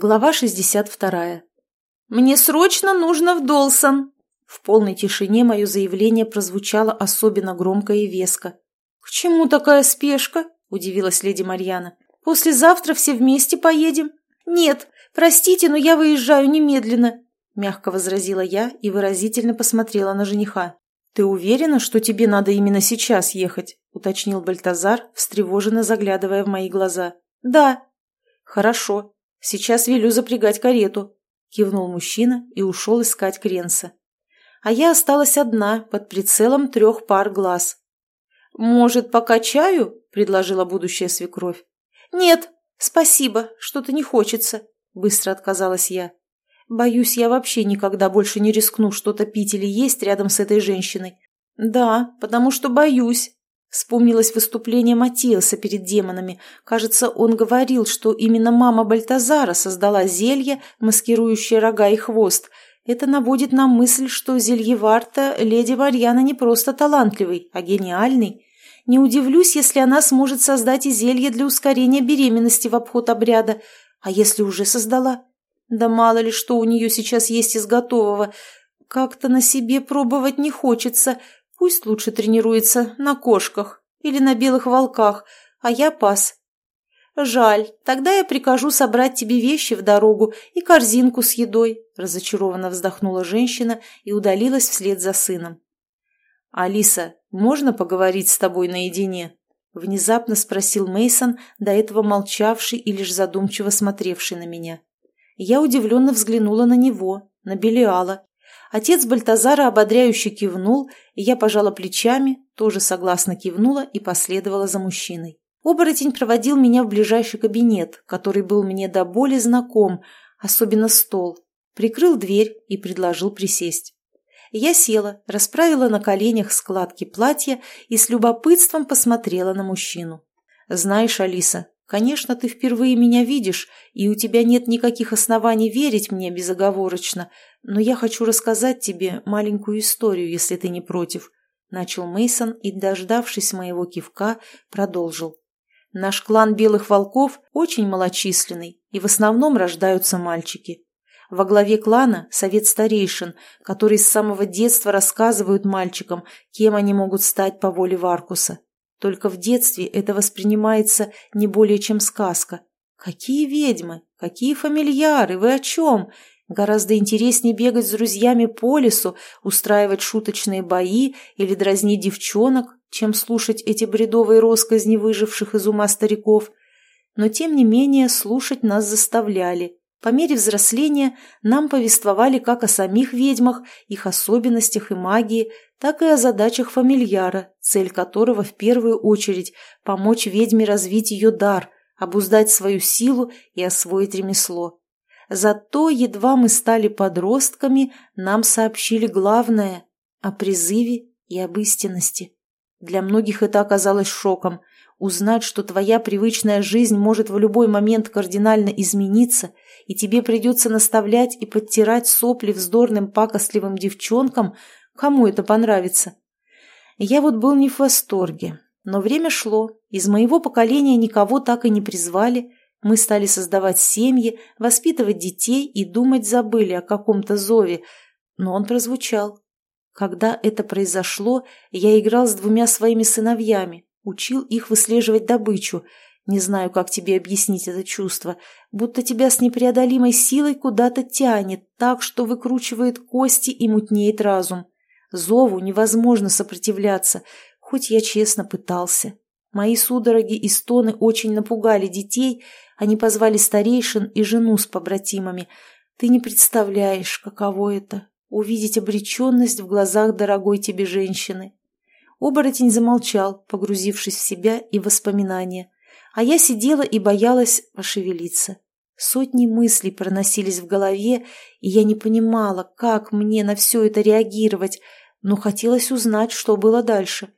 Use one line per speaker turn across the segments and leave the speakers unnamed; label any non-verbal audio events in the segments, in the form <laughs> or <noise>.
Глава 62. «Мне срочно нужно в Долсон!» В полной тишине мое заявление прозвучало особенно громко и веско. «К чему такая спешка?» – удивилась леди Марьяна. «Послезавтра все вместе поедем?» «Нет, простите, но я выезжаю немедленно», – мягко возразила я и выразительно посмотрела на жениха. «Ты уверена, что тебе надо именно сейчас ехать?» – уточнил Бальтазар, встревоженно заглядывая в мои глаза. «Да». «Хорошо. Сейчас велю запрягать карету», — кивнул мужчина и ушел искать Кренса. А я осталась одна, под прицелом трех пар глаз. «Может, пока чаю?» — предложила будущая свекровь. «Нет, спасибо, что-то не хочется», — быстро отказалась я. «Боюсь, я вообще никогда больше не рискну что-то пить или есть рядом с этой женщиной». «Да, потому что боюсь», Вспомнилось выступление Матиаса перед демонами. Кажется, он говорил, что именно мама Бальтазара создала зелье, маскирующее рога и хвост. Это наводит на мысль, что зельеварта леди Варьяна не просто талантливый, а гениальный. Не удивлюсь, если она сможет создать и зелье для ускорения беременности в обход обряда. А если уже создала? Да мало ли что у нее сейчас есть из готового. Как-то на себе пробовать не хочется – Пусть лучше тренируется на кошках или на белых волках, а я пас. Жаль, тогда я прикажу собрать тебе вещи в дорогу и корзинку с едой, разочарованно вздохнула женщина и удалилась вслед за сыном. Алиса, можно поговорить с тобой наедине? Внезапно спросил Мейсон, до этого молчавший и лишь задумчиво смотревший на меня. Я удивленно взглянула на него, на Белиала, Отец Бальтазара ободряюще кивнул, и я пожала плечами, тоже согласно кивнула и последовала за мужчиной. Оборотень проводил меня в ближайший кабинет, который был мне до боли знаком, особенно стол. Прикрыл дверь и предложил присесть. Я села, расправила на коленях складки платья и с любопытством посмотрела на мужчину. «Знаешь, Алиса, Конечно, ты впервые меня видишь, и у тебя нет никаких оснований верить мне безоговорочно, но я хочу рассказать тебе маленькую историю, если ты не против. Начал Мейсон и, дождавшись моего кивка, продолжил. Наш клан белых волков очень малочисленный, и в основном рождаются мальчики. Во главе клана совет старейшин, которые с самого детства рассказывают мальчикам, кем они могут стать по воле Варкуса. Только в детстве это воспринимается не более чем сказка. Какие ведьмы? Какие фамильяры? Вы о чем? Гораздо интереснее бегать с друзьями по лесу, устраивать шуточные бои или дразнить девчонок, чем слушать эти бредовые росказни выживших из ума стариков. Но, тем не менее, слушать нас заставляли. По мере взросления нам повествовали как о самих ведьмах, их особенностях и магии, так и о задачах фамильяра, цель которого в первую очередь помочь ведьме развить ее дар, обуздать свою силу и освоить ремесло. Зато, едва мы стали подростками, нам сообщили главное – о призыве и об истинности. Для многих это оказалось шоком. Узнать, что твоя привычная жизнь может в любой момент кардинально измениться, и тебе придется наставлять и подтирать сопли вздорным пакостливым девчонкам – Кому это понравится? Я вот был не в восторге. Но время шло. Из моего поколения никого так и не призвали. Мы стали создавать семьи, воспитывать детей и думать забыли о каком-то зове. Но он прозвучал. Когда это произошло, я играл с двумя своими сыновьями, учил их выслеживать добычу. Не знаю, как тебе объяснить это чувство. Будто тебя с непреодолимой силой куда-то тянет, так что выкручивает кости и мутнеет разум. Зову невозможно сопротивляться, хоть я честно пытался. Мои судороги и стоны очень напугали детей, они позвали старейшин и жену с побратимами. Ты не представляешь, каково это — увидеть обреченность в глазах дорогой тебе женщины. Оборотень замолчал, погрузившись в себя и воспоминания, а я сидела и боялась пошевелиться. Сотни мыслей проносились в голове, и я не понимала, как мне на все это реагировать, но хотелось узнать, что было дальше.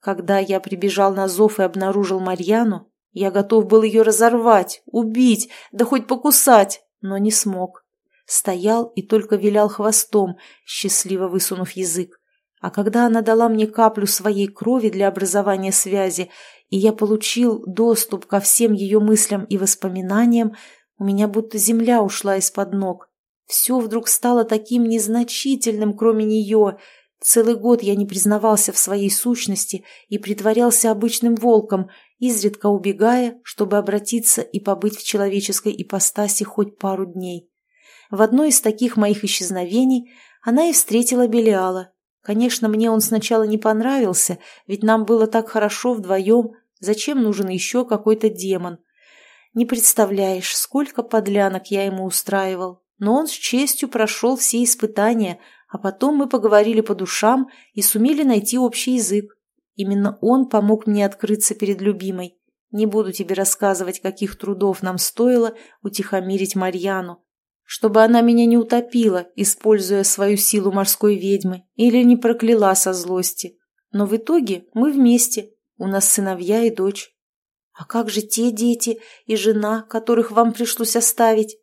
Когда я прибежал на зов и обнаружил Марьяну, я готов был ее разорвать, убить, да хоть покусать, но не смог. Стоял и только вилял хвостом, счастливо высунув язык. А когда она дала мне каплю своей крови для образования связи, и я получил доступ ко всем ее мыслям и воспоминаниям, У меня будто земля ушла из-под ног. Все вдруг стало таким незначительным, кроме нее. Целый год я не признавался в своей сущности и притворялся обычным волком, изредка убегая, чтобы обратиться и побыть в человеческой ипостаси хоть пару дней. В одно из таких моих исчезновений она и встретила Белиала. Конечно, мне он сначала не понравился, ведь нам было так хорошо вдвоем, зачем нужен еще какой-то демон? Не представляешь, сколько подлянок я ему устраивал, но он с честью прошел все испытания, а потом мы поговорили по душам и сумели найти общий язык. Именно он помог мне открыться перед любимой. Не буду тебе рассказывать, каких трудов нам стоило утихомирить Марьяну, чтобы она меня не утопила, используя свою силу морской ведьмы, или не прокляла со злости. Но в итоге мы вместе, у нас сыновья и дочь. А как же те дети и жена, которых вам пришлось оставить?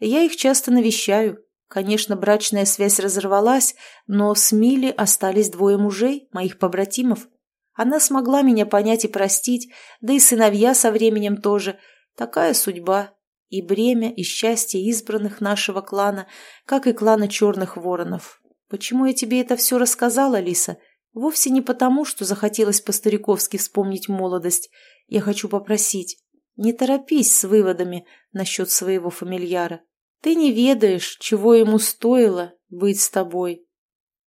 Я их часто навещаю. Конечно, брачная связь разорвалась, но с Милли остались двое мужей, моих побратимов. Она смогла меня понять и простить, да и сыновья со временем тоже. Такая судьба. И бремя, и счастье избранных нашего клана, как и клана черных воронов. Почему я тебе это все рассказала, Лиса? Вовсе не потому, что захотелось по-стариковски вспомнить молодость. Я хочу попросить, не торопись с выводами насчет своего фамильяра. Ты не ведаешь, чего ему стоило быть с тобой.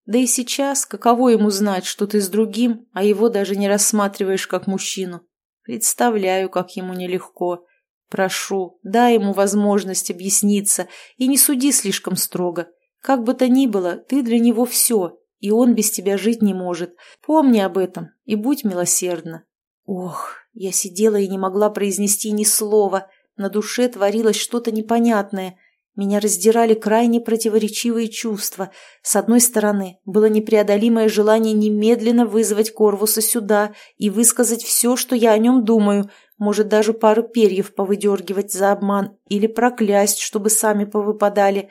Да и сейчас, каково ему знать, что ты с другим, а его даже не рассматриваешь как мужчину? Представляю, как ему нелегко. Прошу, дай ему возможность объясниться и не суди слишком строго. Как бы то ни было, ты для него все, и он без тебя жить не может. Помни об этом и будь милосердна. Ох, я сидела и не могла произнести ни слова. На душе творилось что-то непонятное. Меня раздирали крайне противоречивые чувства. С одной стороны, было непреодолимое желание немедленно вызвать Корвуса сюда и высказать все, что я о нем думаю, может, даже пару перьев повыдергивать за обман или проклясть, чтобы сами повыпадали.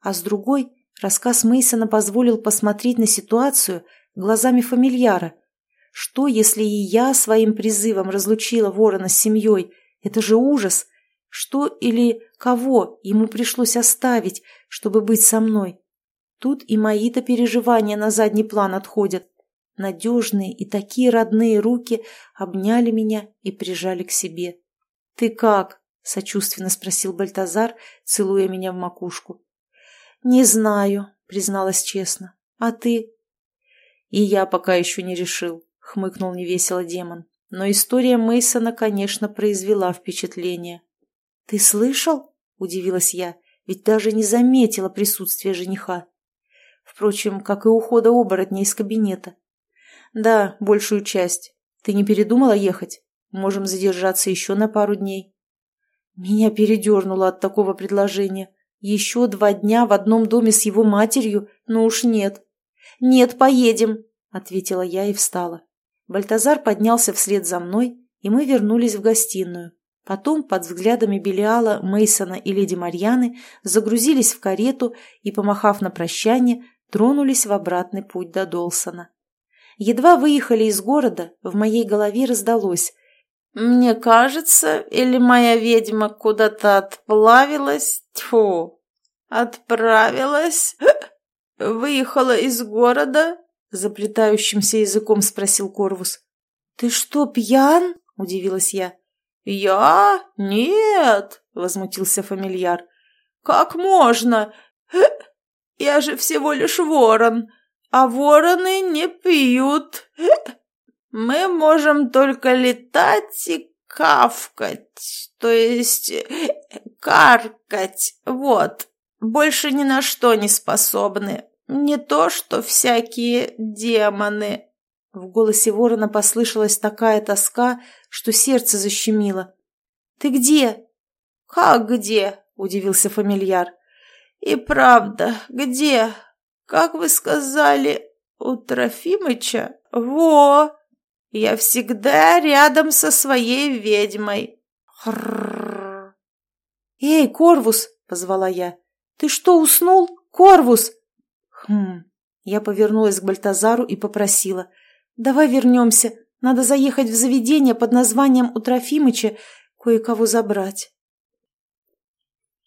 А с другой, рассказ Мейсона позволил посмотреть на ситуацию глазами фамильяра. Что, если и я своим призывом разлучила ворона с семьей? Это же ужас! Что или кого ему пришлось оставить, чтобы быть со мной? Тут и мои-то переживания на задний план отходят. Надежные и такие родные руки обняли меня и прижали к себе. «Ты как?» — сочувственно спросил Бальтазар, целуя меня в макушку. «Не знаю», — призналась честно. «А ты?» «И я пока еще не решил», — хмыкнул невесело демон. Но история Мейсона, конечно, произвела впечатление. «Ты слышал?» – удивилась я, ведь даже не заметила присутствия жениха. Впрочем, как и ухода оборотня из кабинета. «Да, большую часть. Ты не передумала ехать? Можем задержаться еще на пару дней». Меня передернуло от такого предложения. Еще два дня в одном доме с его матерью? Ну уж нет. «Нет, поедем», — ответила я и встала. Бальтазар поднялся вслед за мной, и мы вернулись в гостиную. Потом, под взглядами Белиала, Мейсона и леди Марьяны, загрузились в карету и, помахав на прощание, тронулись в обратный путь до Долсона. Едва выехали из города, в моей голове раздалось. «Мне кажется, или моя ведьма куда-то отплавилась, тьфу, отправилась, <gasps> выехала из города?» Заплетающимся языком спросил Корвус. «Ты что, пьян?» – удивилась я. «Я? Нет!» — возмутился фамильяр. «Как можно? <gasps> Я же всего лишь ворон, а вороны не пьют. <laughs> Мы можем только летать и кавкать, то есть каркать, вот. Больше ни на что не способны. Не то, что всякие демоны». В голосе ворона послышалась такая тоска, что сердце защемило. «Ты где?» «Как где?» – удивился фамильяр. «И правда, где? Как вы сказали, у Трофимыча? Во! Я всегда рядом со своей ведьмой!» «Эй, Корвус!» – позвала я. «Ты что, уснул? Корвус!» «Хм...» Я повернулась к Бальтазару и попросила – «Давай вернемся. Надо заехать в заведение под названием у Трофимыча, кое-кого забрать».